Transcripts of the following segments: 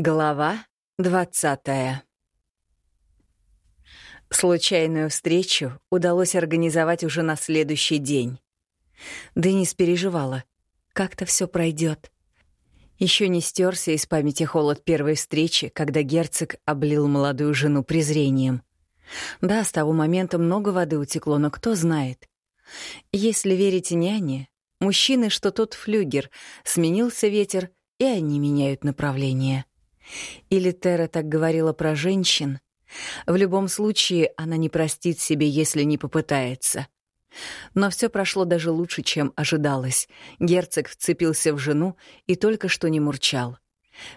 Глава двадцатая Случайную встречу удалось организовать уже на следующий день. Денис переживала. Как-то все пройдет. Еще не стерся из памяти холод первой встречи, когда герцог облил молодую жену презрением. Да, с того момента много воды утекло, но кто знает. Если верить няне, мужчины, что тот флюгер, сменился ветер, и они меняют направление. Или Тера так говорила про женщин? В любом случае, она не простит себе, если не попытается. Но все прошло даже лучше, чем ожидалось. Герцог вцепился в жену и только что не мурчал.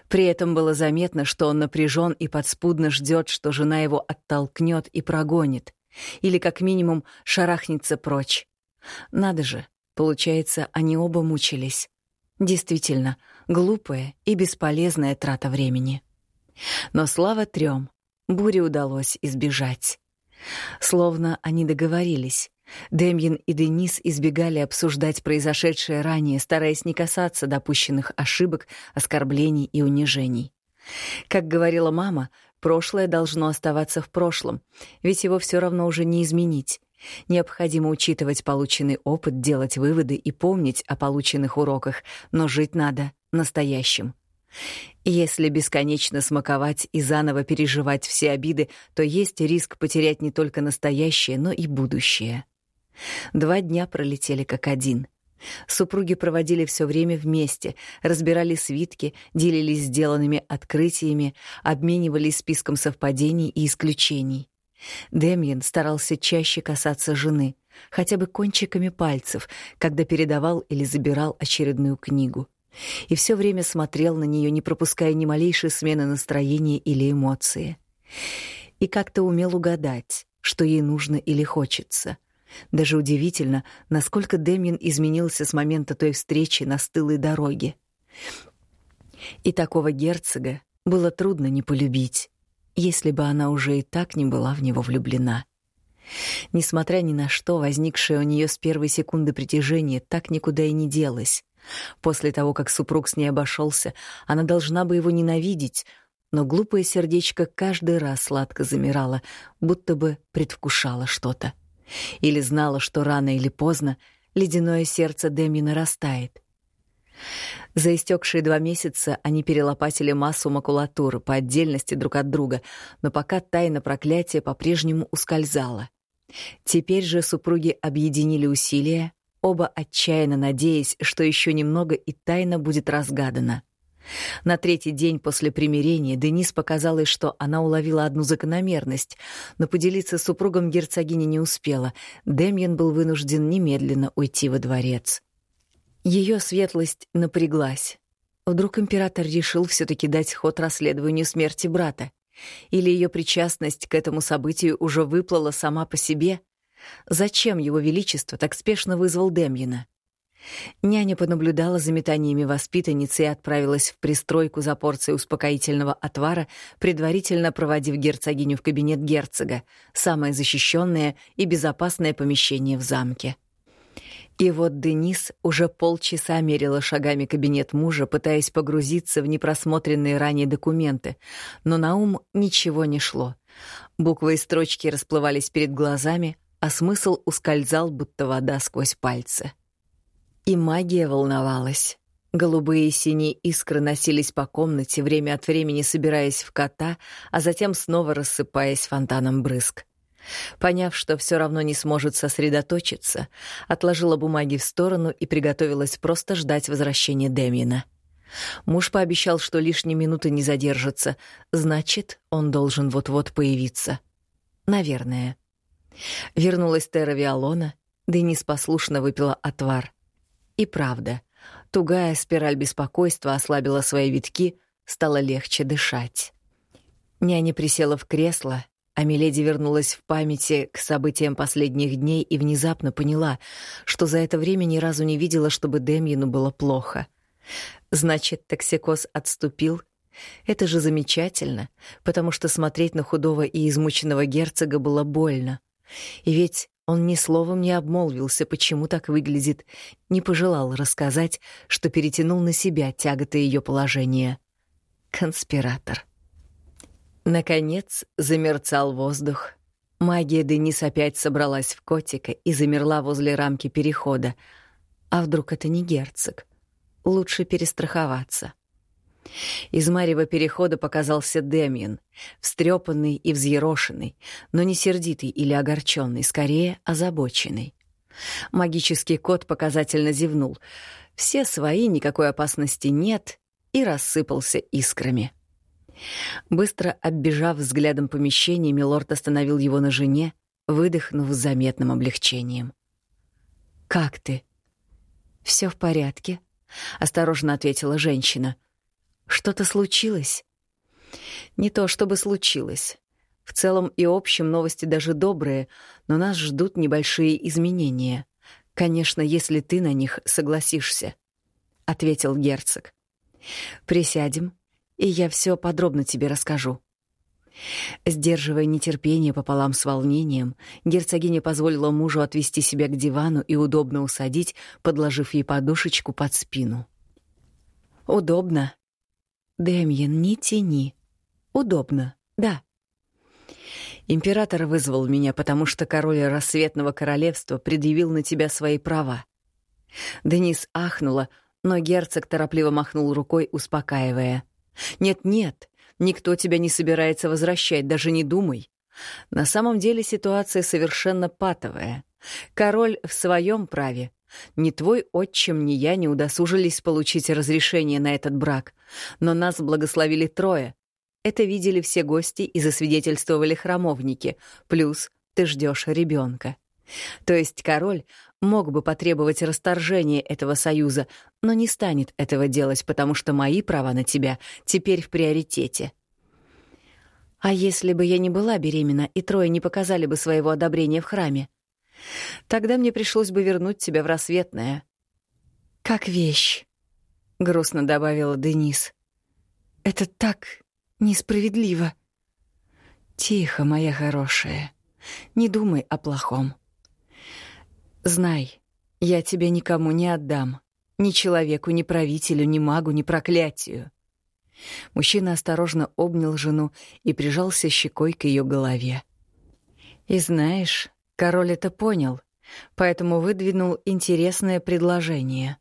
При этом было заметно, что он напряжен и подспудно ждет, что жена его оттолкнет и прогонит, или как минимум шарахнется прочь. Надо же, получается, они оба мучились. Действительно, глупая и бесполезная трата времени. Но слава трем, буре удалось избежать. Словно они договорились. Демьян и Денис избегали обсуждать произошедшее ранее, стараясь не касаться допущенных ошибок, оскорблений и унижений. Как говорила мама, прошлое должно оставаться в прошлом, ведь его все равно уже не изменить. Необходимо учитывать полученный опыт, делать выводы и помнить о полученных уроках, но жить надо настоящим. Если бесконечно смаковать и заново переживать все обиды, то есть риск потерять не только настоящее, но и будущее. Два дня пролетели как один. Супруги проводили все время вместе, разбирали свитки, делились сделанными открытиями, обменивались списком совпадений и исключений. Демьян старался чаще касаться жены, хотя бы кончиками пальцев, когда передавал или забирал очередную книгу. И все время смотрел на нее, не пропуская ни малейшей смены настроения или эмоции. И как-то умел угадать, что ей нужно или хочется. Даже удивительно, насколько Демьян изменился с момента той встречи на стылой дороге. И такого герцога было трудно не полюбить если бы она уже и так не была в него влюблена. Несмотря ни на что, возникшее у нее с первой секунды притяжение так никуда и не делось. После того, как супруг с ней обошелся, она должна бы его ненавидеть, но глупое сердечко каждый раз сладко замирало, будто бы предвкушало что-то. Или знала, что рано или поздно ледяное сердце Деми нарастает. За истекшие два месяца они перелопатили массу макулатуры по отдельности друг от друга, но пока тайна проклятия по-прежнему ускользала. Теперь же супруги объединили усилия, оба отчаянно надеясь, что еще немного и тайна будет разгадана. На третий день после примирения Денис показалось, что она уловила одну закономерность, но поделиться с супругом герцогиня не успела. Демьян был вынужден немедленно уйти во дворец. Ее светлость напряглась. Вдруг император решил все таки дать ход расследованию смерти брата? Или ее причастность к этому событию уже выплыла сама по себе? Зачем его величество так спешно вызвал Демьина? Няня понаблюдала за метаниями воспитанницы и отправилась в пристройку за порцией успокоительного отвара, предварительно проводив герцогиню в кабинет герцога, самое защищенное и безопасное помещение в замке. И вот Денис уже полчаса мерила шагами кабинет мужа, пытаясь погрузиться в непросмотренные ранее документы, но на ум ничего не шло. Буквы и строчки расплывались перед глазами, а смысл ускользал, будто вода сквозь пальцы. И магия волновалась. Голубые и синие искры носились по комнате, время от времени собираясь в кота, а затем снова рассыпаясь фонтаном брызг. Поняв, что все равно не сможет сосредоточиться, отложила бумаги в сторону и приготовилась просто ждать возвращения Демина. Муж пообещал, что лишние минуты не задержится, значит, он должен вот-вот появиться. Наверное. Вернулась Терра Виолона, Денис послушно выпила отвар. И правда, тугая спираль беспокойства ослабила свои витки, стало легче дышать. Няня присела в кресло, а Миледи вернулась в памяти к событиям последних дней и внезапно поняла, что за это время ни разу не видела, чтобы Демьину было плохо. Значит, токсикоз отступил? Это же замечательно, потому что смотреть на худого и измученного герцога было больно. И ведь он ни словом не обмолвился, почему так выглядит, не пожелал рассказать, что перетянул на себя тяготы ее положения. конспиратор. Наконец замерцал воздух. Магия Денис опять собралась в котика и замерла возле рамки перехода. А вдруг это не герцог? Лучше перестраховаться. Из марева перехода показался Демьян, встрепанный и взъерошенный, но не сердитый или огорченный, скорее озабоченный. Магический кот показательно зевнул. Все свои, никакой опасности нет, и рассыпался искрами. Быстро оббежав взглядом помещение, милорд остановил его на жене, выдохнув с заметным облегчением. «Как ты?» Все в порядке», — осторожно ответила женщина. «Что-то случилось?» «Не то чтобы случилось. В целом и общем новости даже добрые, но нас ждут небольшие изменения. Конечно, если ты на них согласишься», — ответил герцог. «Присядем, и я все подробно тебе расскажу». Сдерживая нетерпение пополам с волнением, герцогиня позволила мужу отвести себя к дивану и удобно усадить, подложив ей подушечку под спину. «Удобно?» «Дэмьен, не тяни. Удобно, да». Император вызвал меня, потому что король рассветного королевства предъявил на тебя свои права. Денис ахнула, но герцог торопливо махнул рукой, успокаивая. «Нет-нет, никто тебя не собирается возвращать, даже не думай. На самом деле ситуация совершенно патовая. Король в своем праве. Ни твой отчим, ни я не удосужились получить разрешение на этот брак, но нас благословили трое, это видели все гости и засвидетельствовали храмовники, плюс ты ждешь ребенка. То есть король мог бы потребовать расторжения этого союза, но не станет этого делать, потому что мои права на тебя теперь в приоритете. А если бы я не была беременна, и трое не показали бы своего одобрения в храме? Тогда мне пришлось бы вернуть тебя в рассветное. «Как вещь», — грустно добавила Денис. «Это так Несправедливо. Тихо, моя хорошая. Не думай о плохом. Знай, я тебя никому не отдам. Ни человеку, ни правителю, ни магу, ни проклятию. Мужчина осторожно обнял жену и прижался щекой к ее голове. И знаешь, король это понял, поэтому выдвинул интересное предложение.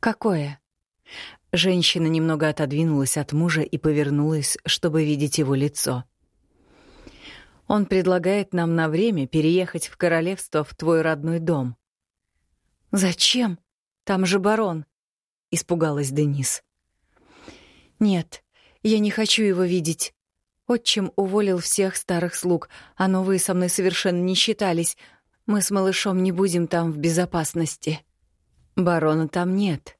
«Какое?» Женщина немного отодвинулась от мужа и повернулась, чтобы видеть его лицо. «Он предлагает нам на время переехать в королевство в твой родной дом». «Зачем? Там же барон», — испугалась Денис. «Нет, я не хочу его видеть. Отчим уволил всех старых слуг, а новые со мной совершенно не считались. Мы с малышом не будем там в безопасности». «Барона там нет»,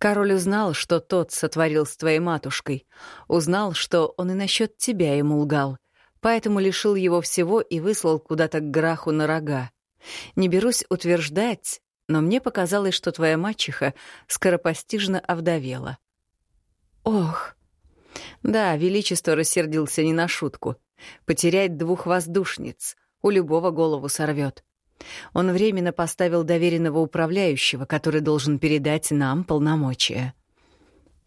Король узнал, что тот сотворил с твоей матушкой. Узнал, что он и насчет тебя ему лгал. Поэтому лишил его всего и выслал куда-то к Граху на рога. Не берусь утверждать, но мне показалось, что твоя мачеха скоропостижно овдовела. Ох! Да, Величество рассердился не на шутку. Потерять двух воздушниц у любого голову сорвет. Он временно поставил доверенного управляющего, который должен передать нам полномочия.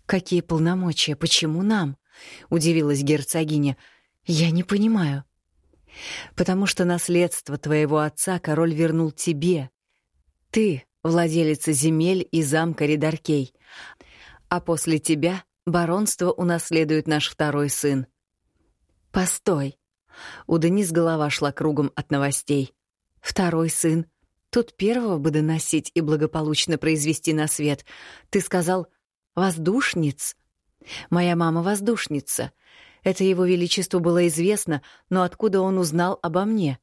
«Какие полномочия? Почему нам?» — удивилась герцогиня. «Я не понимаю». «Потому что наследство твоего отца король вернул тебе. Ты — владелица земель и замка Ридаркей, а после тебя баронство унаследует наш второй сын». «Постой». У Денис голова шла кругом от новостей. Второй сын. Тут первого бы доносить и благополучно произвести на свет. Ты сказал «воздушниц». Моя мама воздушница. Это его величеству было известно, но откуда он узнал обо мне?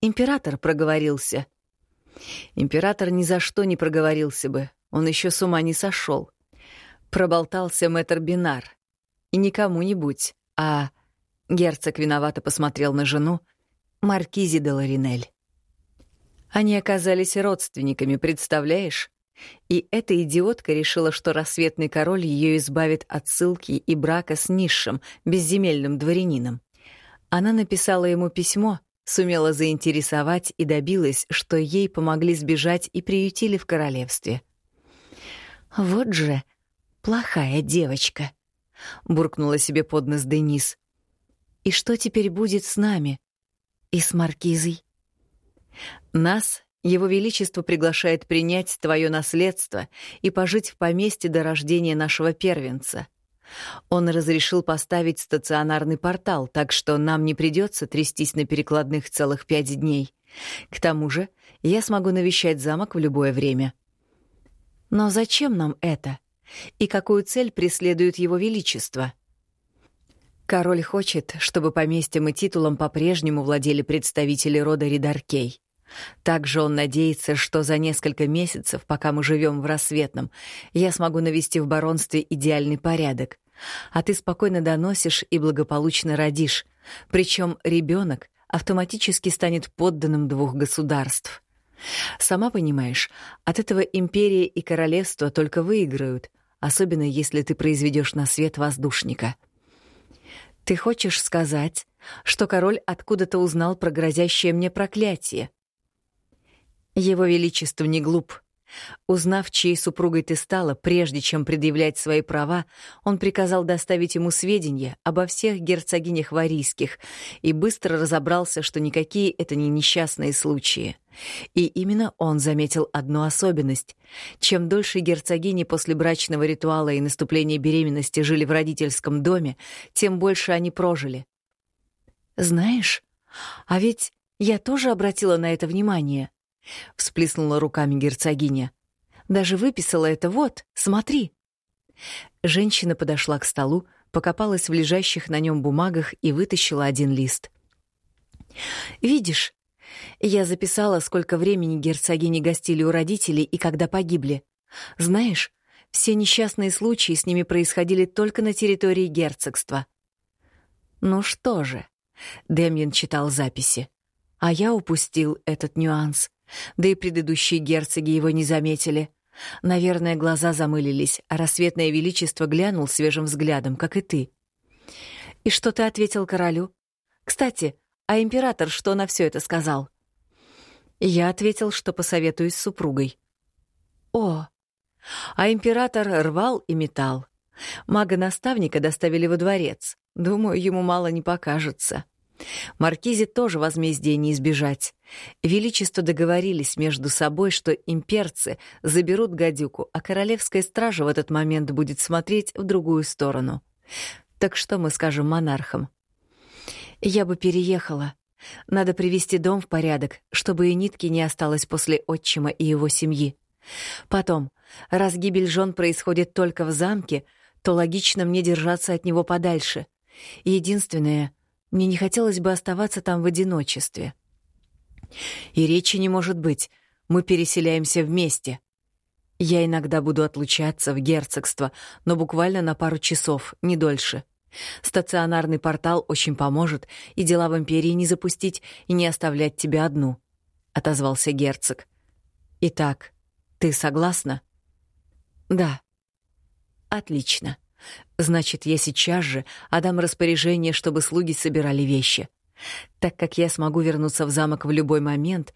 Император проговорился. Император ни за что не проговорился бы. Он еще с ума не сошел. Проболтался мэтр Бинар. И не кому-нибудь, а... Герцог виновато посмотрел на жену. Маркизи де Ларинель. Они оказались родственниками, представляешь? И эта идиотка решила, что рассветный король ее избавит от ссылки и брака с низшим, безземельным дворянином. Она написала ему письмо, сумела заинтересовать и добилась, что ей помогли сбежать и приютили в королевстве. Вот же плохая девочка. — буркнула себе под нос Денис. «И что теперь будет с нами? И с Маркизой?» «Нас его Величество приглашает принять твое наследство и пожить в поместье до рождения нашего первенца. Он разрешил поставить стационарный портал, так что нам не придется трястись на перекладных целых пять дней. К тому же я смогу навещать замок в любое время. Но зачем нам это? И какую цель преследует его величество? Король хочет, чтобы поместьем и титулом по-прежнему владели представители рода Ридаркей. Также он надеется, что за несколько месяцев, пока мы живем в рассветном, я смогу навести в баронстве идеальный порядок, а ты спокойно доносишь и благополучно родишь, причем ребенок автоматически станет подданным двух государств. Сама понимаешь, от этого империя и королевство только выиграют, особенно если ты произведешь на свет воздушника. Ты хочешь сказать, что король откуда-то узнал про грозящее мне проклятие? Его Величество не глуп. Узнав, чьей супругой ты стала, прежде чем предъявлять свои права, он приказал доставить ему сведения обо всех герцогинях варийских и быстро разобрался, что никакие это не несчастные случаи. И именно он заметил одну особенность. Чем дольше герцогини после брачного ритуала и наступления беременности жили в родительском доме, тем больше они прожили. «Знаешь, а ведь я тоже обратила на это внимание», — всплеснула руками герцогиня. «Даже выписала это вот, смотри». Женщина подошла к столу, покопалась в лежащих на нем бумагах и вытащила один лист. «Видишь, я записала, сколько времени герцогини гостили у родителей и когда погибли. Знаешь, все несчастные случаи с ними происходили только на территории герцогства». «Ну что же», — Демьян читал записи, — «а я упустил этот нюанс. Да и предыдущие герцоги его не заметили. Наверное, глаза замылились, а рассветное величество глянул свежим взглядом, как и ты. И что ты ответил королю? Кстати, а император что на все это сказал? Я ответил, что посоветуюсь с супругой. О, а император рвал и метал. Мага-наставника доставили во дворец. Думаю, ему мало не покажется. Маркизе тоже возмездия не избежать. Величество договорились между собой, что имперцы заберут гадюку, а королевская стража в этот момент будет смотреть в другую сторону. Так что мы скажем монархам? Я бы переехала. Надо привести дом в порядок, чтобы и нитки не осталось после отчима и его семьи. Потом, раз гибель жен происходит только в замке, то логично мне держаться от него подальше. Единственное, мне не хотелось бы оставаться там в одиночестве. И речи не может быть. Мы переселяемся вместе. Я иногда буду отлучаться в герцогство, но буквально на пару часов, не дольше. Стационарный портал очень поможет, и дела в империи не запустить, и не оставлять тебя одну, — отозвался герцог. Итак, ты согласна? Да. Отлично. Значит, я сейчас же отдам распоряжение, чтобы слуги собирали вещи. Так как я смогу вернуться в замок в любой момент,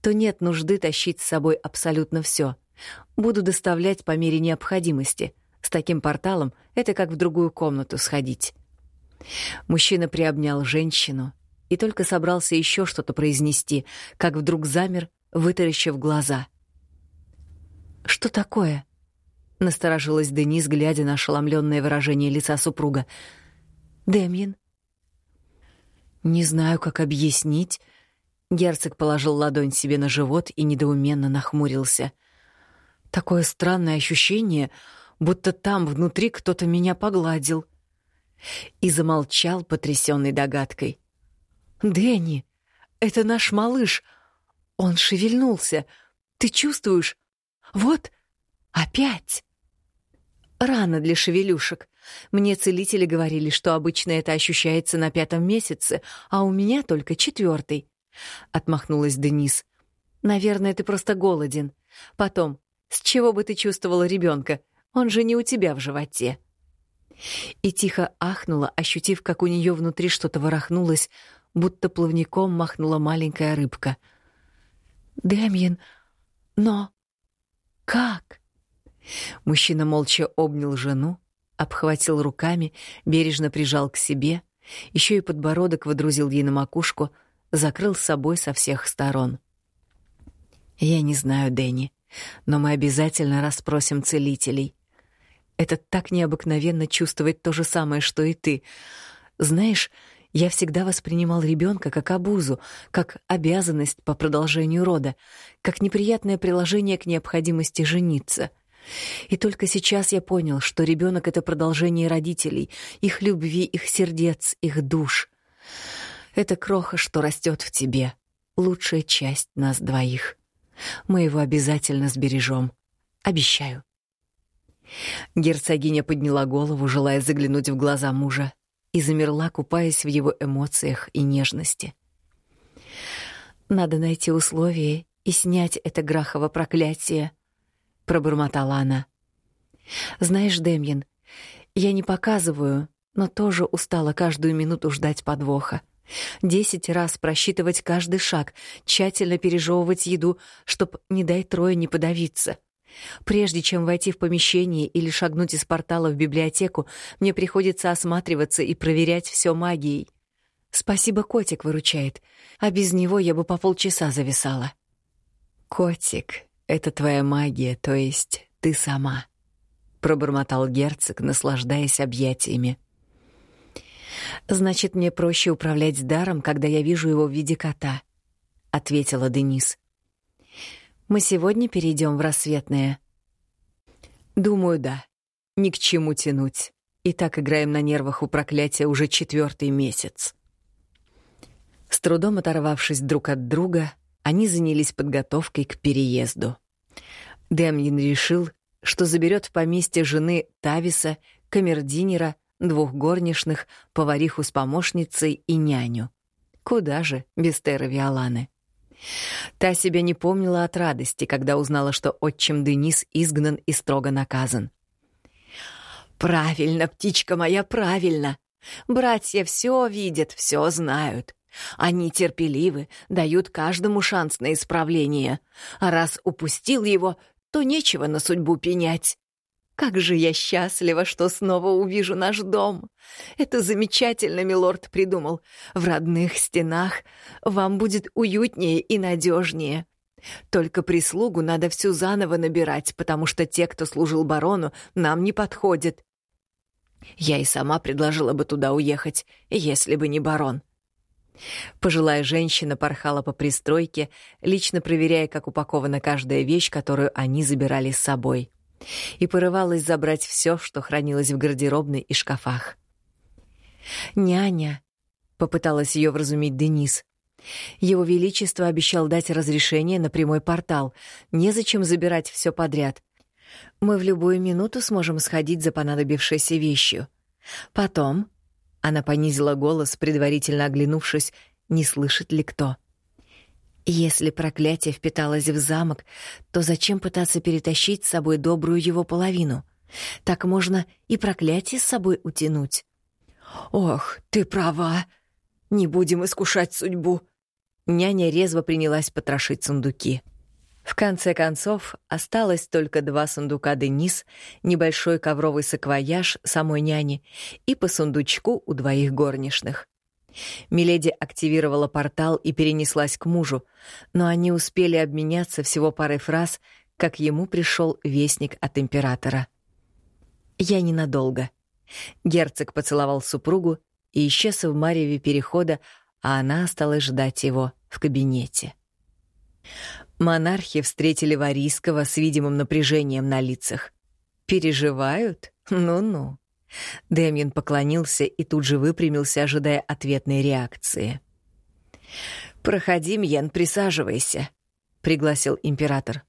то нет нужды тащить с собой абсолютно все. Буду доставлять по мере необходимости. С таким порталом это как в другую комнату сходить. Мужчина приобнял женщину и только собрался еще что-то произнести, как вдруг замер, вытаращив глаза. «Что такое?» — насторожилась Денис, глядя на ошеломленное выражение лица супруга. «Демьян?» «Не знаю, как объяснить». Герцог положил ладонь себе на живот и недоуменно нахмурился. «Такое странное ощущение, будто там внутри кто-то меня погладил». И замолчал, потрясенный догадкой. «Дэнни, это наш малыш. Он шевельнулся. Ты чувствуешь? Вот, Опять? Рано для шевелюшек. Мне целители говорили, что обычно это ощущается на пятом месяце, а у меня только четвертый. Отмахнулась Денис. Наверное, ты просто голоден. Потом, с чего бы ты чувствовала ребенка? Он же не у тебя в животе. И тихо ахнула, ощутив, как у нее внутри что-то ворохнулось, будто плавником махнула маленькая рыбка. «Дэмьен, но как?» Мужчина молча обнял жену обхватил руками, бережно прижал к себе, еще и подбородок водрузил ей на макушку, закрыл с собой со всех сторон. «Я не знаю, Дэнни, но мы обязательно расспросим целителей. Это так необыкновенно чувствовать то же самое, что и ты. Знаешь, я всегда воспринимал ребенка как обузу, как обязанность по продолжению рода, как неприятное приложение к необходимости жениться. И только сейчас я понял, что ребенок это продолжение родителей, их любви, их сердец, их душ. Это кроха, что растет в тебе, лучшая часть нас двоих. Мы его обязательно сбережем. Обещаю. Герцогиня подняла голову, желая заглянуть в глаза мужа, и замерла, купаясь в его эмоциях и нежности. «Надо найти условия и снять это грахово проклятие», — пробормотала она. «Знаешь, Демьян, я не показываю, но тоже устала каждую минуту ждать подвоха. Десять раз просчитывать каждый шаг, тщательно пережевывать еду, чтоб, не дай трое, не подавиться. Прежде чем войти в помещение или шагнуть из портала в библиотеку, мне приходится осматриваться и проверять все магией. Спасибо, котик выручает, а без него я бы по полчаса зависала. Котик, это твоя магия, то есть ты сама, пробормотал герцог, наслаждаясь объятиями. Значит, мне проще управлять даром, когда я вижу его в виде кота, ответила Денис. Мы сегодня перейдем в рассветное. Думаю, да. Ни к чему тянуть. И так играем на нервах у проклятия уже четвертый месяц. С трудом оторвавшись друг от друга, они занялись подготовкой к переезду. Демьян решил, что заберет в поместье жены Тависа, камердинера, двух горничных, повариху с помощницей и няню. Куда же без Теры Виоланы? Та себя не помнила от радости, когда узнала, что отчим Денис изгнан и строго наказан. «Правильно, птичка моя, правильно. Братья все видят, все знают. Они терпеливы, дают каждому шанс на исправление. А раз упустил его, то нечего на судьбу пенять. Как же я счастлива, что снова увижу наш дом. Это замечательно, милорд придумал. В родных стенах вам будет уютнее и надежнее. Только прислугу надо всю заново набирать, потому что те, кто служил барону, нам не подходят. Я и сама предложила бы туда уехать, если бы не барон. Пожилая женщина порхала по пристройке, лично проверяя, как упакована каждая вещь, которую они забирали с собой и порывалась забрать все, что хранилось в гардеробной и шкафах. «Няня», — попыталась ее вразумить Денис, — «Его Величество обещал дать разрешение на прямой портал. Незачем забирать все подряд. Мы в любую минуту сможем сходить за понадобившейся вещью. Потом...» — она понизила голос, предварительно оглянувшись, не слышит ли кто. Если проклятие впиталось в замок, то зачем пытаться перетащить с собой добрую его половину? Так можно и проклятие с собой утянуть. «Ох, ты права! Не будем искушать судьбу!» Няня резво принялась потрошить сундуки. В конце концов, осталось только два сундука Денис, небольшой ковровый саквояж самой няни и по сундучку у двоих горничных. Миледи активировала портал и перенеслась к мужу, но они успели обменяться всего парой фраз, как ему пришел вестник от императора. «Я ненадолго». Герцог поцеловал супругу и исчез в мареве перехода, а она осталась ждать его в кабинете. Монархи встретили Варийского с видимым напряжением на лицах. «Переживают? Ну-ну». Дэмьен поклонился и тут же выпрямился, ожидая ответной реакции. «Проходи, Мьен, присаживайся», — пригласил император.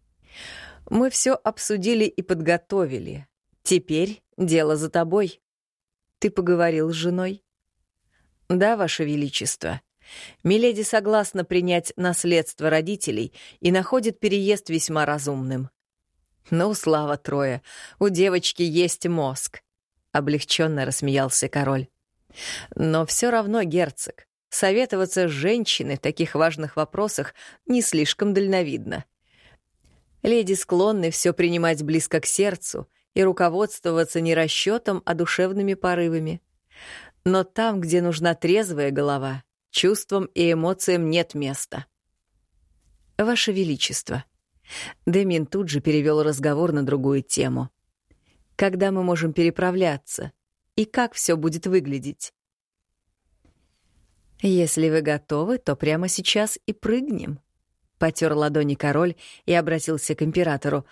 «Мы все обсудили и подготовили. Теперь дело за тобой. Ты поговорил с женой?» «Да, Ваше Величество. Миледи согласна принять наследство родителей и находит переезд весьма разумным». «Ну, слава Троя, у девочки есть мозг облегченно рассмеялся король. Но все равно, герцог, советоваться с женщиной в таких важных вопросах не слишком дальновидно. Леди склонны все принимать близко к сердцу и руководствоваться не расчетом, а душевными порывами. Но там, где нужна трезвая голова, чувствам и эмоциям нет места. «Ваше Величество», Демин тут же перевел разговор на другую тему. «Когда мы можем переправляться? И как все будет выглядеть?» «Если вы готовы, то прямо сейчас и прыгнем», — потер ладони король и обратился к императору.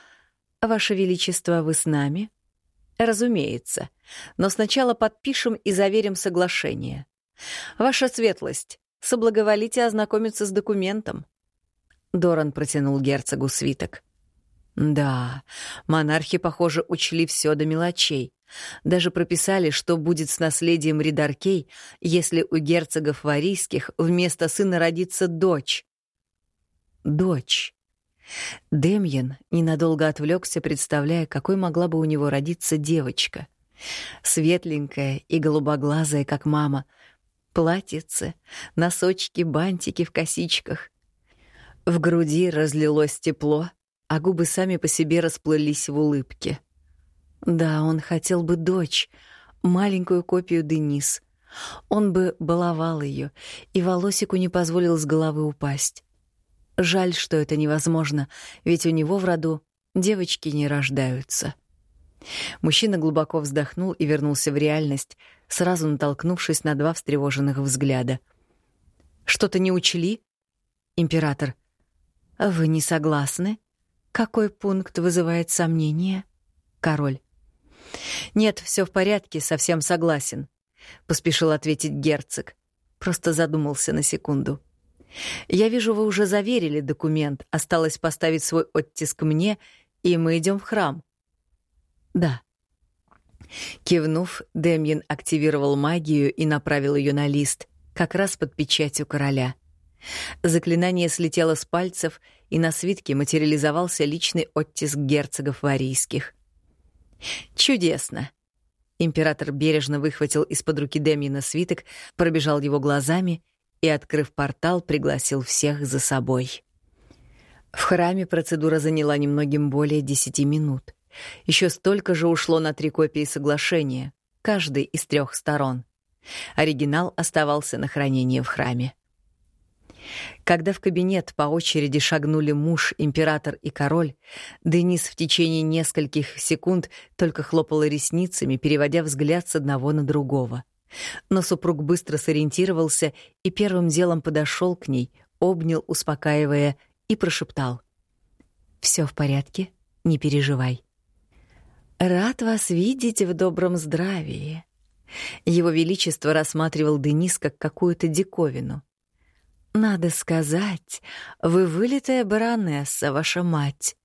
«Ваше Величество, вы с нами?» «Разумеется. Но сначала подпишем и заверим соглашение. Ваша светлость, соблаговолите ознакомиться с документом». Доран протянул герцогу свиток. Да, монархи, похоже, учли все до мелочей. Даже прописали, что будет с наследием Ридаркей, если у герцогов варийских вместо сына родится дочь. Дочь. Демьян ненадолго отвлекся, представляя, какой могла бы у него родиться девочка. Светленькая и голубоглазая, как мама. Платьице, носочки, бантики в косичках. В груди разлилось тепло, а губы сами по себе расплылись в улыбке. Да, он хотел бы дочь, маленькую копию Денис. Он бы баловал ее, и волосику не позволил с головы упасть. Жаль, что это невозможно, ведь у него в роду девочки не рождаются. Мужчина глубоко вздохнул и вернулся в реальность, сразу натолкнувшись на два встревоженных взгляда. «Что-то не учли?» «Император, вы не согласны? Какой пункт вызывает сомнения? Король. Нет, все в порядке, совсем согласен, поспешил ответить герцог. Просто задумался на секунду. Я вижу, вы уже заверили документ, осталось поставить свой оттиск мне, и мы идем в храм. Да. Кивнув, Демьян активировал магию и направил ее на лист, как раз под печатью короля. Заклинание слетело с пальцев, и на свитке материализовался личный оттиск герцогов варийских. «Чудесно!» Император бережно выхватил из-под руки Демьена свиток, пробежал его глазами и, открыв портал, пригласил всех за собой. В храме процедура заняла немногим более десяти минут. Еще столько же ушло на три копии соглашения, каждый из трех сторон. Оригинал оставался на хранение в храме. Когда в кабинет по очереди шагнули муж, император и король, Денис в течение нескольких секунд только хлопала ресницами, переводя взгляд с одного на другого. Но супруг быстро сориентировался и первым делом подошел к ней, обнял, успокаивая, и прошептал. «Все в порядке, не переживай». «Рад вас видеть в добром здравии». Его Величество рассматривал Денис как какую-то диковину — надо сказать, вы вылитая баронесса, ваша мать.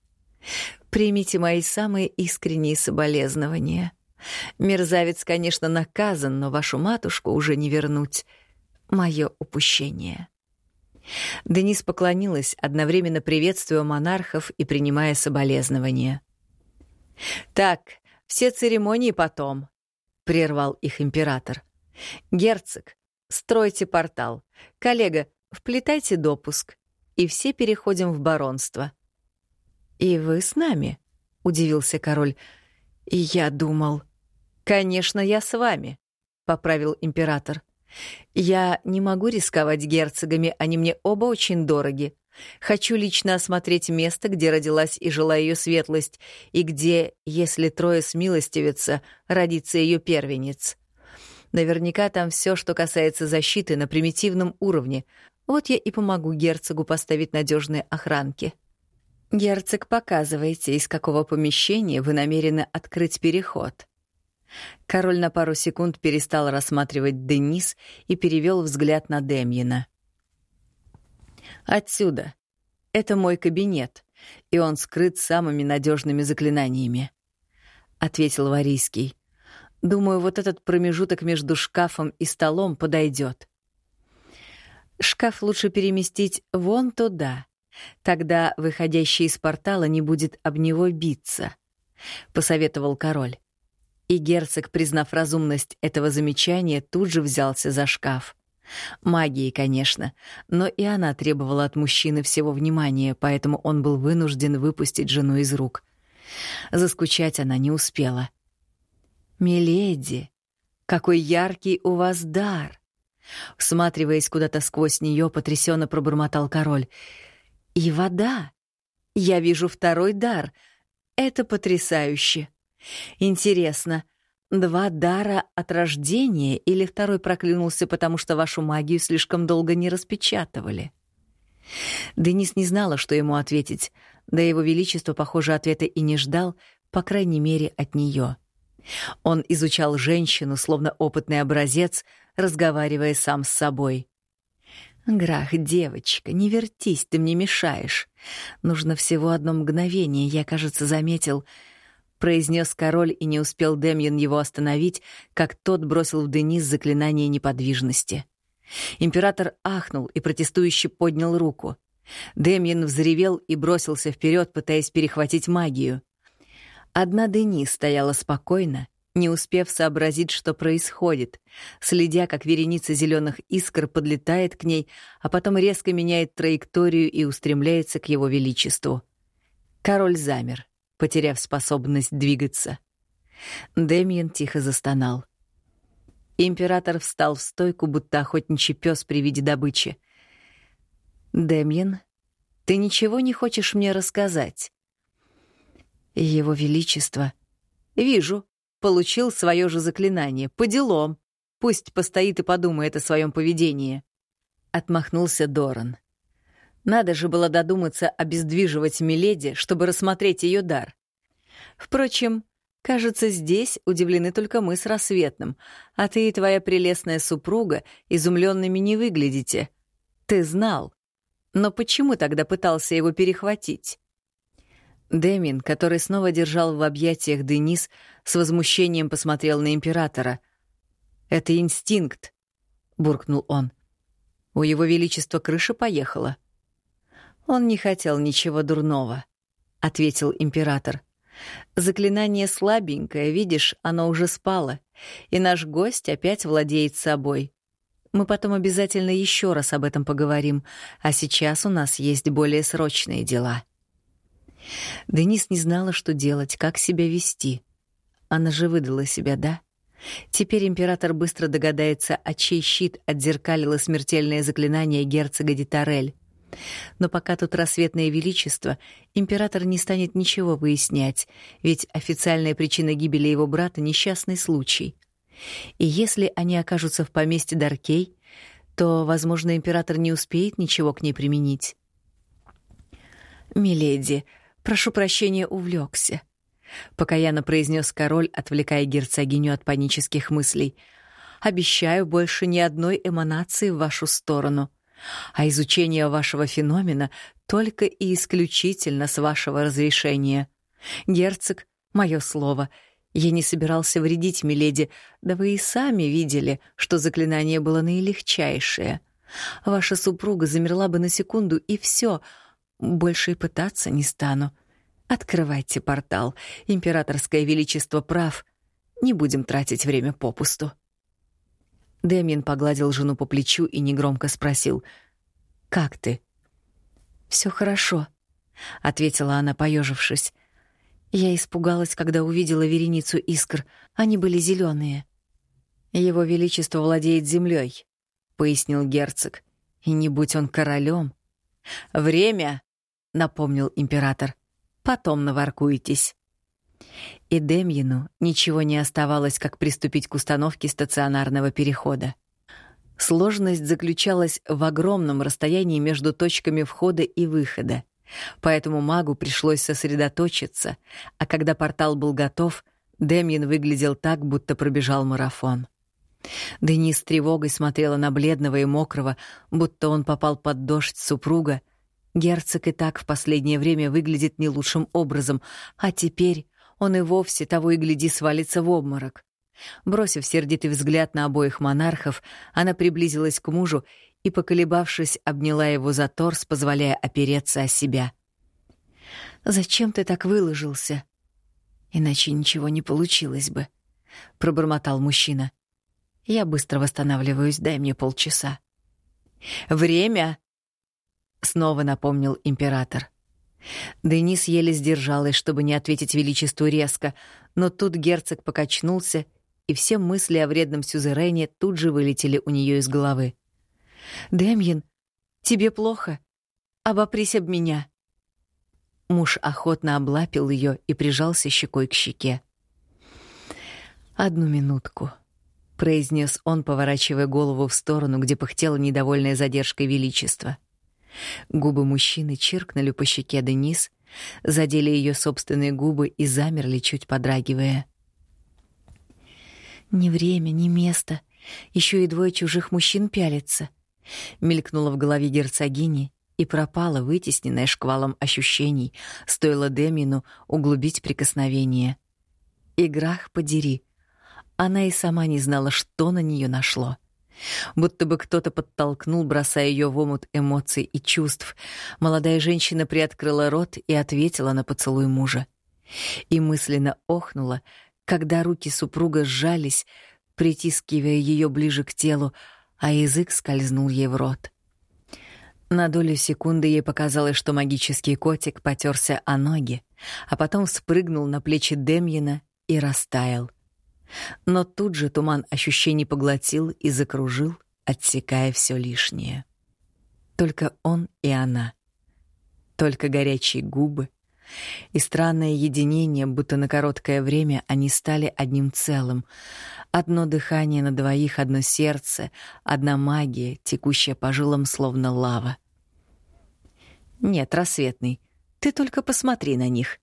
Примите мои самые искренние соболезнования. Мерзавец, конечно, наказан, но вашу матушку уже не вернуть. Мое упущение. Денис поклонилась, одновременно приветствуя монархов и принимая соболезнования. «Так, все церемонии потом», — прервал их император. «Герцог, стройте портал. Коллега, Вплетайте допуск, и все переходим в баронство». «И вы с нами?» — удивился король. «И я думал...» «Конечно, я с вами», — поправил император. «Я не могу рисковать герцогами, они мне оба очень дороги. Хочу лично осмотреть место, где родилась и жила ее светлость, и где, если трое смилостивится, родится ее первенец. Наверняка там все, что касается защиты, на примитивном уровне, вот я и помогу герцогу поставить надежные охранки. Герцог, показывайте, из какого помещения вы намерены открыть переход. Король на пару секунд перестал рассматривать Денис и перевел взгляд на Демьена. Отсюда. Это мой кабинет, и он скрыт самыми надежными заклинаниями, ответил Варийский. Думаю, вот этот промежуток между шкафом и столом подойдет. Шкаф лучше переместить вон туда. Тогда выходящий из портала не будет об него биться, — посоветовал король. И герцог, признав разумность этого замечания, тут же взялся за шкаф. Магией, конечно, но и она требовала от мужчины всего внимания, поэтому он был вынужден выпустить жену из рук. Заскучать она не успела. «Миледи, какой яркий у вас дар!» Всматриваясь куда-то сквозь нее, потрясенно пробормотал король. «И вода! Я вижу второй дар. Это потрясающе! Интересно, два дара от рождения или второй проклюнулся, потому что вашу магию слишком долго не распечатывали?» Денис не знала, что ему ответить, да его величество, похоже, ответа и не ждал, по крайней мере, от нее. Он изучал женщину, словно опытный образец, разговаривая сам с собой. «Грах, девочка, не вертись, ты мне мешаешь. Нужно всего одно мгновение, я, кажется, заметил...» произнес король, и не успел Демьян его остановить, как тот бросил в Денис заклинание неподвижности. Император ахнул и протестующе поднял руку. Демьян взревел и бросился вперед, пытаясь перехватить магию. Одна Денис стояла спокойно, не успев сообразить, что происходит, следя, как вереница зеленых искр подлетает к ней, а потом резко меняет траекторию и устремляется к его величеству. Король замер, потеряв способность двигаться. Демьян тихо застонал. Император встал в стойку, будто охотничий пес при виде добычи. «Демьян, ты ничего не хочешь мне рассказать?» «Его Величество...» «Вижу. Получил свое же заклинание. По делам. Пусть постоит и подумает о своем поведении». Отмахнулся Доран. Надо же было додуматься обездвиживать Миледи, чтобы рассмотреть ее дар. Впрочем, Кажется, здесь удивлены только мы с Рассветным, а ты и твоя прелестная супруга изумленными не выглядите. Ты знал. Но почему тогда пытался его перехватить? Демин, который снова держал в объятиях Денис, с возмущением посмотрел на императора. «Это инстинкт», — буркнул он. «У его величества крыша поехала». «Он не хотел ничего дурного», — ответил император. Заклинание слабенькое, видишь, оно уже спало, и наш гость опять владеет собой. Мы потом обязательно еще раз об этом поговорим, а сейчас у нас есть более срочные дела. Денис не знала, что делать, как себя вести. Она же выдала себя, да? Теперь император быстро догадается, а чей щит отзеркалило смертельное заклинание герцога Дитарель. Но пока тут рассветное величество, император не станет ничего выяснять, ведь официальная причина гибели его брата — несчастный случай. И если они окажутся в поместье Даркей, то, возможно, император не успеет ничего к ней применить. «Миледи, прошу прощения, увлекся», — покаянно произнес король, отвлекая герцогиню от панических мыслей. «Обещаю больше ни одной эманации в вашу сторону» а изучение вашего феномена только и исключительно с вашего разрешения. Герцог, мое слово, я не собирался вредить миледи, да вы и сами видели, что заклинание было наилегчайшее. Ваша супруга замерла бы на секунду, и все, больше и пытаться не стану. Открывайте портал, императорское величество прав. Не будем тратить время попусту. Дэмин погладил жену по плечу и негромко спросил: "Как ты?" Все хорошо", ответила она, поежившись. Я испугалась, когда увидела вереницу искр. Они были зеленые. Его величество владеет землей, пояснил герцог. И не будь он королем. Время, напомнил император. Потом наворкуетесь. И Демьину ничего не оставалось, как приступить к установке стационарного перехода. Сложность заключалась в огромном расстоянии между точками входа и выхода, поэтому магу пришлось сосредоточиться, а когда портал был готов, Демьин выглядел так, будто пробежал марафон. Денис с тревогой смотрела на бледного и мокрого, будто он попал под дождь супруга. Герцог и так в последнее время выглядит не лучшим образом, а теперь он и вовсе того и гляди свалится в обморок. Бросив сердитый взгляд на обоих монархов, она приблизилась к мужу и, поколебавшись, обняла его за торс, позволяя опереться о себя. «Зачем ты так выложился?» «Иначе ничего не получилось бы», — пробормотал мужчина. «Я быстро восстанавливаюсь, дай мне полчаса». «Время!» — снова напомнил император. Денис еле сдержалась, чтобы не ответить величеству резко, но тут герцог покачнулся, и все мысли о вредном сюзерене тут же вылетели у нее из головы. «Демьян, тебе плохо? Обопрись об меня». Муж охотно облапил ее и прижался щекой к щеке. «Одну минутку», — произнес он, поворачивая голову в сторону, где пыхтела недовольная задержкой величества. Губы мужчины чиркнули по щеке Денис, задели ее собственные губы и замерли, чуть подрагивая. «Ни время, ни место. Еще и двое чужих мужчин пялятся», — мелькнула в голове герцогини и пропала, вытесненная шквалом ощущений, стоило Демину углубить прикосновение. Играх подери. Она и сама не знала, что на нее нашло. — Будто бы кто-то подтолкнул, бросая ее в омут эмоций и чувств. Молодая женщина приоткрыла рот и ответила на поцелуй мужа. И мысленно охнула, когда руки супруга сжались, притискивая ее ближе к телу, а язык скользнул ей в рот. На долю секунды ей показалось, что магический котик потерся о ноги, а потом спрыгнул на плечи Демьена и растаял — но тут же туман ощущений поглотил и закружил, отсекая все лишнее. Только он и она. Только горячие губы. И странное единение, будто на короткое время они стали одним целым. Одно дыхание на двоих, одно сердце, одна магия, текущая по жилам, словно лава. «Нет, рассветный, ты только посмотри на них»,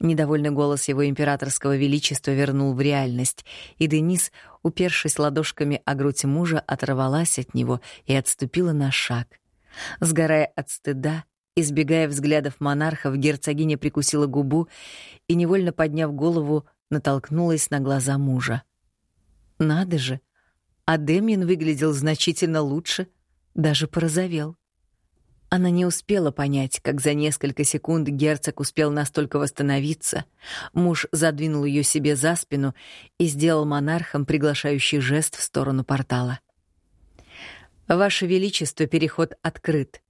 Недовольный голос его императорского величества вернул в реальность, и Денис, упершись ладошками о грудь мужа, оторвалась от него и отступила на шаг. Сгорая от стыда, избегая взглядов монархов, герцогиня прикусила губу и, невольно подняв голову, натолкнулась на глаза мужа. Надо же, а Демьян выглядел значительно лучше, даже порозовел. Она не успела понять, как за несколько секунд герцог успел настолько восстановиться. Муж задвинул ее себе за спину и сделал монархом приглашающий жест в сторону портала. «Ваше Величество, переход открыт.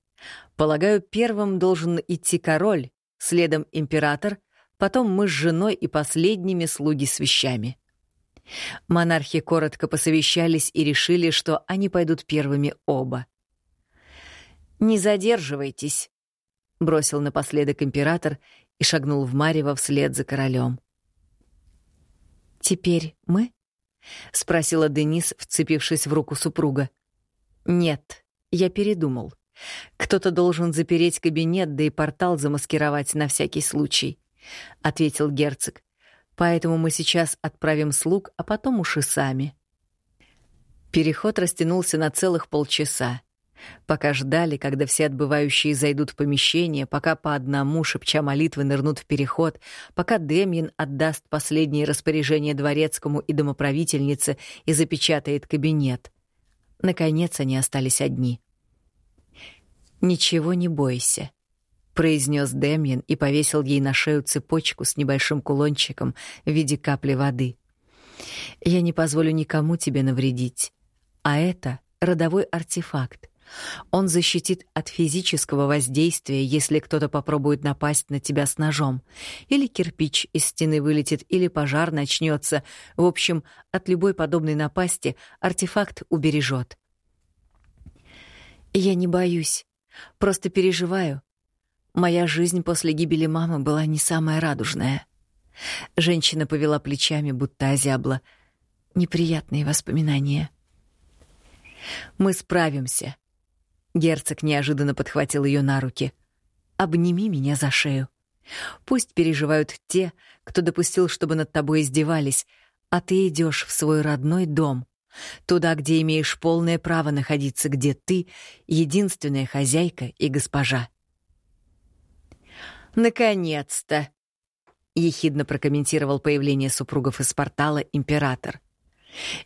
Полагаю, первым должен идти король, следом император, потом мы с женой и последними слуги с вещами». Монархи коротко посовещались и решили, что они пойдут первыми оба — «Не задерживайтесь», — бросил напоследок император и шагнул в Марево вслед за королем. «Теперь мы?» — спросила Денис, вцепившись в руку супруга. «Нет, я передумал. Кто-то должен запереть кабинет, да и портал замаскировать на всякий случай», — ответил герцог. «Поэтому мы сейчас отправим слуг, а потом уж и сами». Переход растянулся на целых полчаса. Пока ждали, когда все отбывающие зайдут в помещение, пока по одному, шепча молитвы, нырнут в переход, пока Демьян отдаст последние распоряжения дворецкому и домоправительнице и запечатает кабинет. Наконец они остались одни. «Ничего не бойся», — произнес Демьян и повесил ей на шею цепочку с небольшим кулончиком в виде капли воды. «Я не позволю никому тебе навредить. А это родовой артефакт. Он защитит от физического воздействия, если кто-то попробует напасть на тебя с ножом. Или кирпич из стены вылетит, или пожар начнется. В общем, от любой подобной напасти артефакт убережет. Я не боюсь, просто переживаю. Моя жизнь после гибели мамы была не самая радужная. Женщина повела плечами, будто озябла. Неприятные воспоминания. Мы справимся. Герцог неожиданно подхватил ее на руки. «Обними меня за шею. Пусть переживают те, кто допустил, чтобы над тобой издевались, а ты идешь в свой родной дом, туда, где имеешь полное право находиться, где ты — единственная хозяйка и госпожа». «Наконец-то!» — ехидно прокомментировал появление супругов из портала император —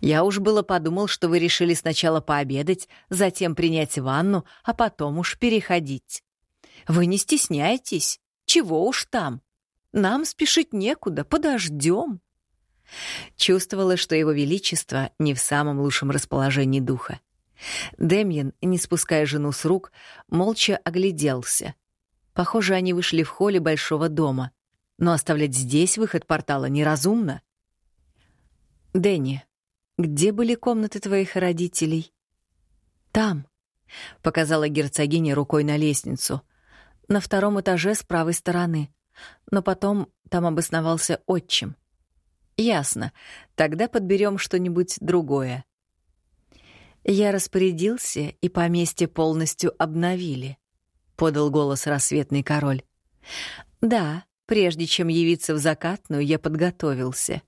я уж было подумал, что вы решили сначала пообедать, затем принять ванну, а потом уж переходить. Вы не стесняйтесь. Чего уж там. Нам спешить некуда, подождем. Чувствовала, что его величество не в самом лучшем расположении духа. Демьян, не спуская жену с рук, молча огляделся. Похоже, они вышли в холле большого дома. Но оставлять здесь выход портала неразумно. «Дэнни, где были комнаты твоих родителей?» «Там», — показала герцогиня рукой на лестницу. «На втором этаже с правой стороны. Но потом там обосновался отчим». «Ясно. Тогда подберем что-нибудь другое». Я распорядился, и поместье полностью обновили, — подал голос рассветный король. Да, прежде чем явиться в закатную, я подготовился.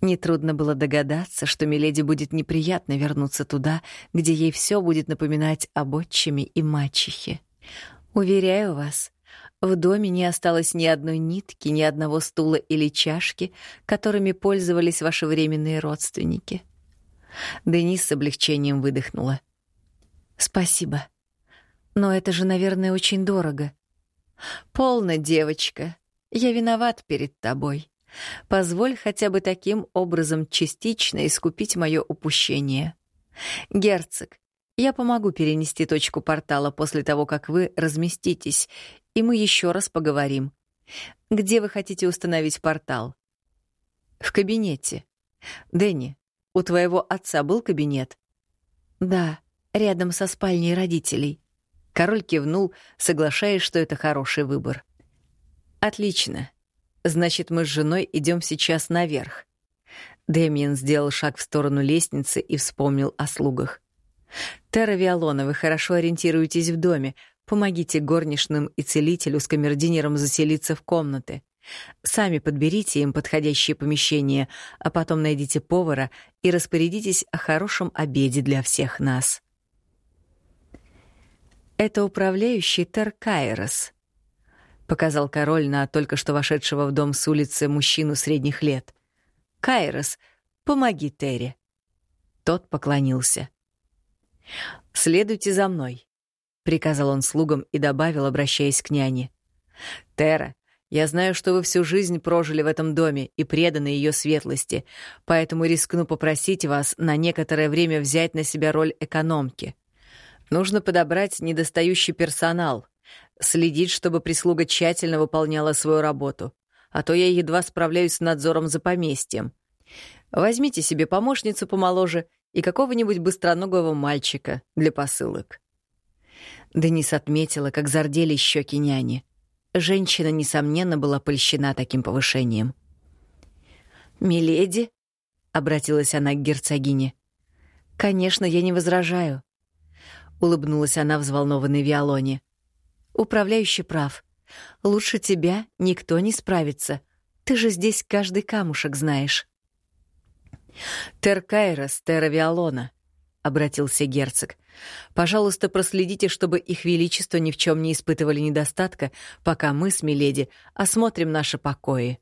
Нетрудно было догадаться, что Миледи будет неприятно вернуться туда, где ей все будет напоминать об отчиме и мачехе. Уверяю вас, в доме не осталось ни одной нитки, ни одного стула или чашки, которыми пользовались ваши временные родственники. — Денис с облегчением выдохнула. «Спасибо. Но это же, наверное, очень дорого». «Полно, девочка. Я виноват перед тобой. Позволь хотя бы таким образом частично искупить мое упущение. Герцог, я помогу перенести точку портала после того, как вы разместитесь, и мы еще раз поговорим. Где вы хотите установить портал? В кабинете. Дэнни, у твоего отца был кабинет? Да, рядом со спальней родителей. Король кивнул, соглашаясь, что это хороший выбор. Отлично. Значит, мы с женой идем сейчас наверх. Дэмиен сделал шаг в сторону лестницы и вспомнил о слугах. «Терра Виолона, вы хорошо ориентируетесь в доме. Помогите горничным и целителю с камердинером заселиться в комнаты. Сами подберите им подходящее помещение, а потом найдите повара и распорядитесь о хорошем обеде для всех нас. Это управляющий Теркайрос, показал король на только что вошедшего в дом с улицы мужчину средних лет. Кайрос, помоги Терри. Тот поклонился. Следуйте за мной, приказал он слугам и добавил, обращаясь к няне. Тера, я знаю, что вы всю жизнь прожили в этом доме и преданы ее светлости, поэтому рискну попросить вас на некоторое время взять на себя роль экономки. Нужно подобрать недостающий персонал, следить, чтобы прислуга тщательно выполняла свою работу, а то я едва справляюсь с надзором за поместьем. Возьмите себе помощницу помоложе и какого-нибудь быстроногого мальчика для посылок. Денис отметила, как зардели щеки няни. Женщина, несомненно, была польщена таким повышением. «Миледи?» — обратилась она к герцогине. «Конечно, я не возражаю», — улыбнулась она взволнованной Виолоне. «Управляющий прав. Лучше тебя никто не справится. Ты же здесь каждый камушек знаешь». «Теркайрос, Терра Виолона», — обратился герцог. Пожалуйста, проследите, чтобы их величество ни в чем не испытывали недостатка, пока мы с Миледи осмотрим наши покои.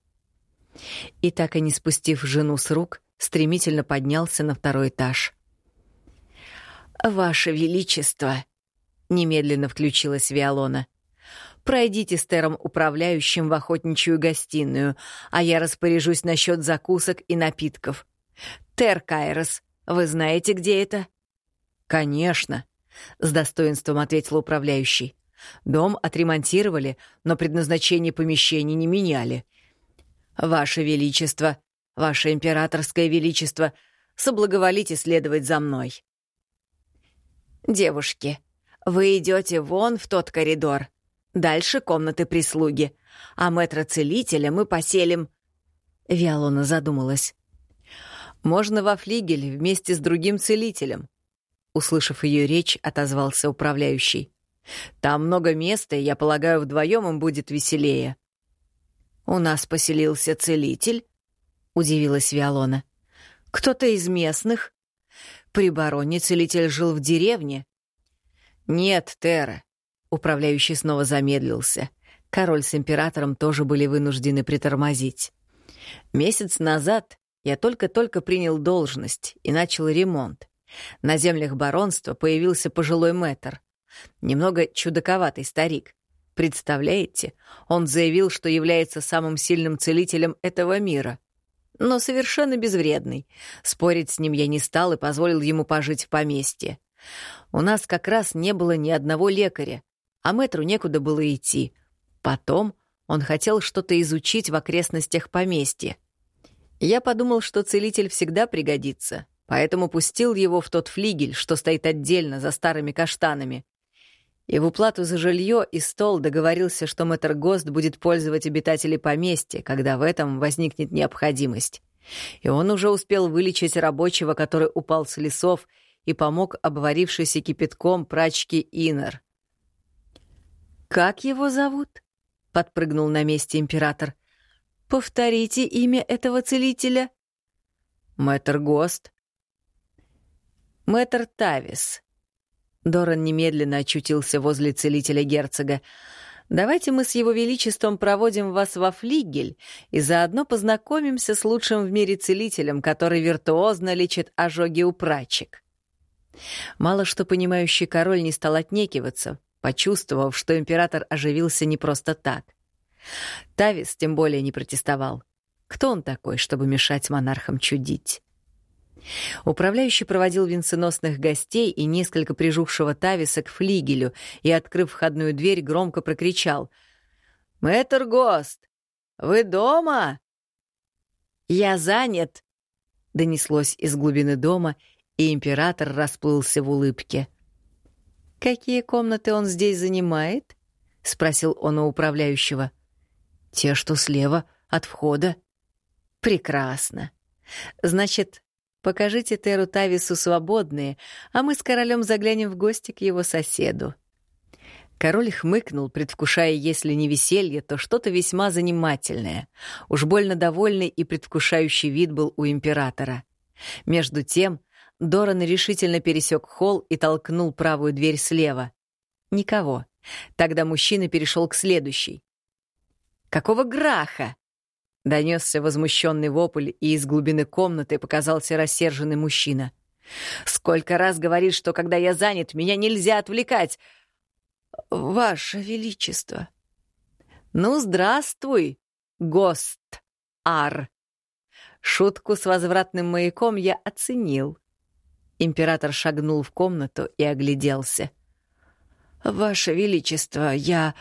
И так и не спустив жену с рук, стремительно поднялся на второй этаж. «Ваше Величество!» — немедленно включилась Виолона. «Пройдите с Тером управляющим в охотничью гостиную, а я распоряжусь насчет закусок и напитков. Тер Кайрос, вы знаете, где это?» «Конечно», — с достоинством ответил управляющий. «Дом отремонтировали, но предназначение помещений не меняли. Ваше Величество, Ваше Императорское Величество, соблаговолите следовать за мной». «Девушки, вы идете вон в тот коридор. Дальше комнаты прислуги, а мэтра-целителя мы поселим...» Виолона задумалась. «Можно во флигель вместе с другим целителем», Услышав ее речь, отозвался управляющий. «Там много места, и, я полагаю, вдвоем им будет веселее». «У нас поселился целитель?» — удивилась Виолона. «Кто-то из местных?» «При бароне целитель жил в деревне?» «Нет, Тера». Управляющий снова замедлился. Король с императором тоже были вынуждены притормозить. «Месяц назад я только-только принял должность и начал ремонт. На землях баронства появился пожилой мэтр. Немного чудаковатый старик. Представляете, он заявил, что является самым сильным целителем этого мира. Но совершенно безвредный. Спорить с ним я не стал и позволил ему пожить в поместье. У нас как раз не было ни одного лекаря, а мэтру некуда было идти. Потом он хотел что-то изучить в окрестностях поместья. Я подумал, что целитель всегда пригодится, поэтому пустил его в тот флигель, что стоит отдельно за старыми каштанами. И в уплату за жилье и стол договорился, что мэтр Гост будет пользовать обитателей поместья, когда в этом возникнет необходимость. И он уже успел вылечить рабочего, который упал с лесов, и помог обварившейся кипятком прачке Инер. «Как его зовут?» — подпрыгнул на месте император. «Повторите имя этого целителя». «Мэтр Гост». «Мэтр Тавис», Доран немедленно очутился возле целителя герцога. «Давайте мы с его величеством проводим вас во флигель и заодно познакомимся с лучшим в мире целителем, который виртуозно лечит ожоги у прачек». Мало что понимающий король не стал отнекиваться, почувствовав, что император оживился не просто так. Тавис тем более не протестовал. Кто он такой, чтобы мешать монархам чудить? Управляющий проводил венценосных гостей и несколько прижухшего Тависа к флигелю и, открыв входную дверь, громко прокричал. «Мэтр Гост, вы дома?» «Я занят», — донеслось из глубины дома, и император расплылся в улыбке. «Какие комнаты он здесь занимает?» — спросил он у управляющего. «Те, что слева, от входа». «Прекрасно. Значит, Покажите Теру Тавису свободные, а мы с королем заглянем в гости к его соседу». Король хмыкнул, предвкушая, если не веселье, то что-то весьма занимательное. Уж больно довольный и предвкушающий вид был у императора. Между тем Доран решительно пересек холл и толкнул правую дверь слева. Никого. Тогда мужчина перешел к следующей. «Какого граха?» Донесся возмущенный вопль, и из глубины комнаты показался рассерженный мужчина. «Сколько раз говорит, что когда я занят, меня нельзя отвлекать!» «Ваше Величество!» «Ну, здравствуй, гост Ар!» Шутку с возвратным маяком я оценил. Император шагнул в комнату и огляделся. «Ваше Величество, я...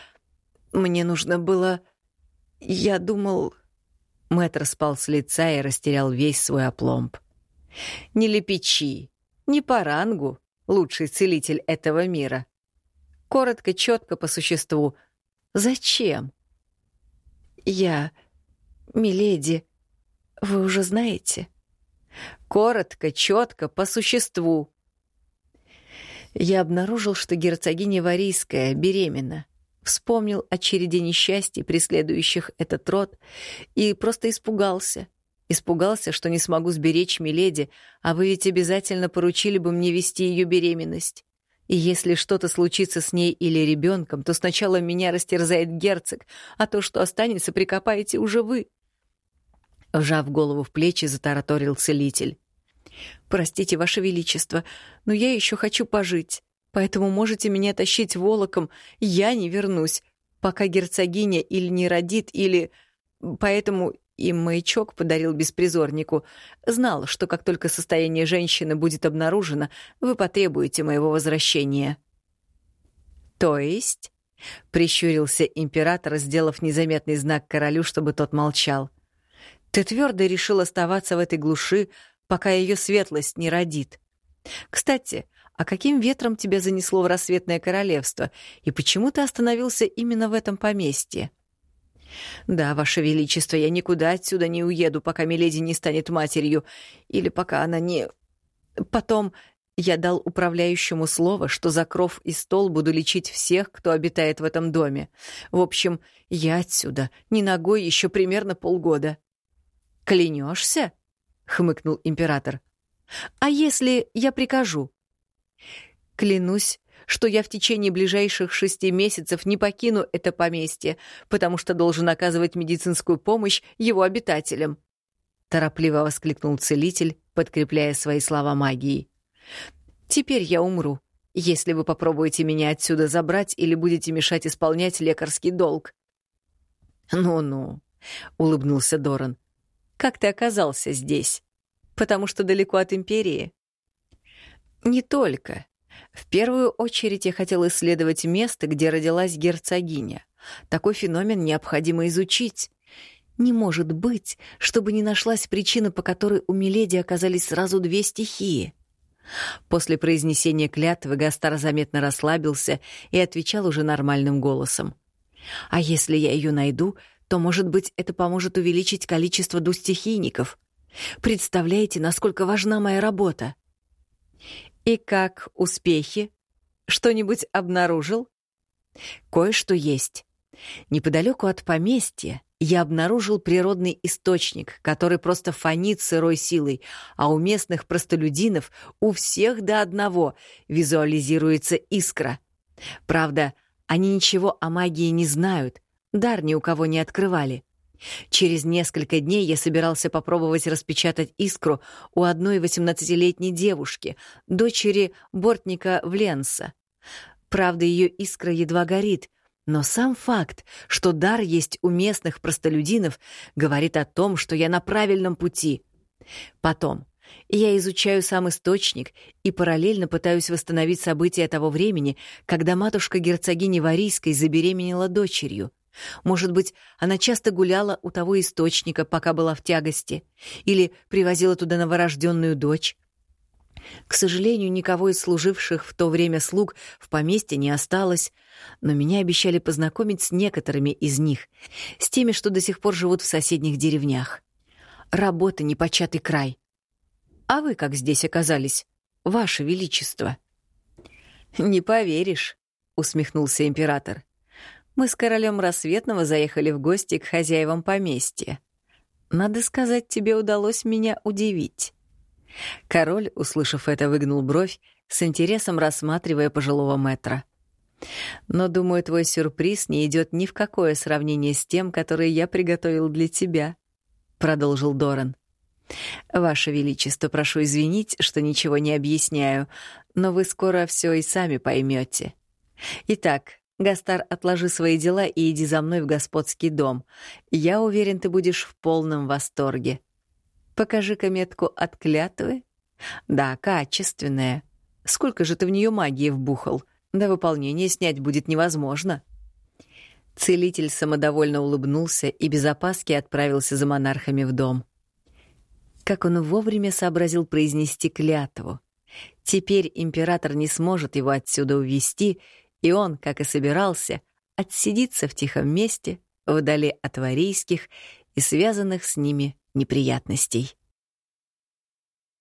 Мне нужно было... Я думал...» Мэтр спал с лица и растерял весь свой опломб. «Не лепечи, не по рангу, лучший целитель этого мира. Коротко, четко по существу. Зачем?» «Я... Миледи, вы уже знаете?» «Коротко, четко, по существу», я обнаружил, что герцогиня Варийская беременна. Вспомнил о череде несчастий, преследующих этот род, и просто испугался. Испугался, что не смогу сберечь Миледи, а вы ведь обязательно поручили бы мне вести ее беременность. И если что-то случится с ней или ребенком, то сначала меня растерзает герцог, а то, что останется, прикопаете уже вы. Вжав голову в плечи, затараторил целитель. «Простите, Ваше Величество, но я еще хочу пожить поэтому можете меня тащить волоком, я не вернусь, пока герцогиня или не родит, или... Поэтому и маячок подарил беспризорнику. Знал, что как только состояние женщины будет обнаружено, вы потребуете моего возвращения. То есть... — прищурился император, сделав незаметный знак королю, чтобы тот молчал. «Ты твердо решил оставаться в этой глуши, пока ее светлость не родит. Кстати, а каким ветром тебя занесло в рассветное королевство, и почему ты остановился именно в этом поместье? Да, Ваше Величество, я никуда отсюда не уеду, пока Миледи не станет матерью, или пока она не... Потом я дал управляющему слово, что за кров и стол буду лечить всех, кто обитает в этом доме. В общем, я отсюда, не ногой, еще примерно полгода. «Клянешься?» — хмыкнул император. «А если я прикажу?» Клянусь, что я в течение ближайших шести месяцев не покину это поместье, потому что должен оказывать медицинскую помощь его обитателям. Торопливо воскликнул целитель, подкрепляя свои слова магией. «Теперь я умру, если вы попробуете меня отсюда забрать или будете мешать исполнять лекарский долг». «Ну-ну», — улыбнулся Доран. «Как ты оказался здесь? Потому что далеко от Империи?» «Не только», В первую очередь я хотел исследовать место, где родилась герцогиня. Такой феномен необходимо изучить. Не может быть, чтобы не нашлась причина, по которой у Миледи оказались сразу две стихии. После произнесения клятвы Гастар заметно расслабился и отвечал уже нормальным голосом. «А если я ее найду, то, может быть, это поможет увеличить количество двустихийников. Представляете, насколько важна моя работа?» «И как успехи? Что-нибудь обнаружил?» «Кое-что есть. Неподалеку от поместья я обнаружил природный источник, который просто фонит сырой силой, а у местных простолюдинов у всех до одного визуализируется искра. Правда, они ничего о магии не знают, дар ни у кого не открывали. Через несколько дней я собирался попробовать распечатать искру у одной восемнадцатилетней девушки, дочери бортника Вленса. Правда, ее искра едва горит, но сам факт, что дар есть у местных простолюдинов, говорит о том, что я на правильном пути. Потом, я изучаю сам источник и параллельно пытаюсь восстановить события того времени, когда матушка герцогини Варийской забеременела дочерью. Может быть, она часто гуляла у того источника, пока была в тягости, или привозила туда новорожденную дочь. К сожалению, никого из служивших в то время слуг в поместье не осталось, но меня обещали познакомить с некоторыми из них, с теми, что до сих пор живут в соседних деревнях. Работа — непочатый край. А вы как здесь оказались, ваше величество? «Не поверишь», — усмехнулся император. «Мы с королем Рассветного заехали в гости к хозяевам поместья. Надо сказать, тебе удалось меня удивить». Король, услышав это, выгнул бровь, с интересом рассматривая пожилого метра. «Но, думаю, твой сюрприз не идет ни в какое сравнение с тем, который я приготовил для тебя», — продолжил Доран. «Ваше Величество, прошу извинить, что ничего не объясняю, но вы скоро все и сами поймете. Итак, Гастар, отложи свои дела и иди за мной в господский дом. Я уверен, ты будешь в полном восторге». Покажи-ка метку от клятвы. Да, качественная. Сколько же ты в нее магии вбухал? До выполнения снять будет невозможно. Целитель самодовольно улыбнулся и без опаски отправился за монархами в дом. Как он вовремя сообразил произнести клятву. Теперь император не сможет его отсюда увести, и он, как и собирался, отсидится в тихом месте, вдали от варийских и связанных с ними неприятностей.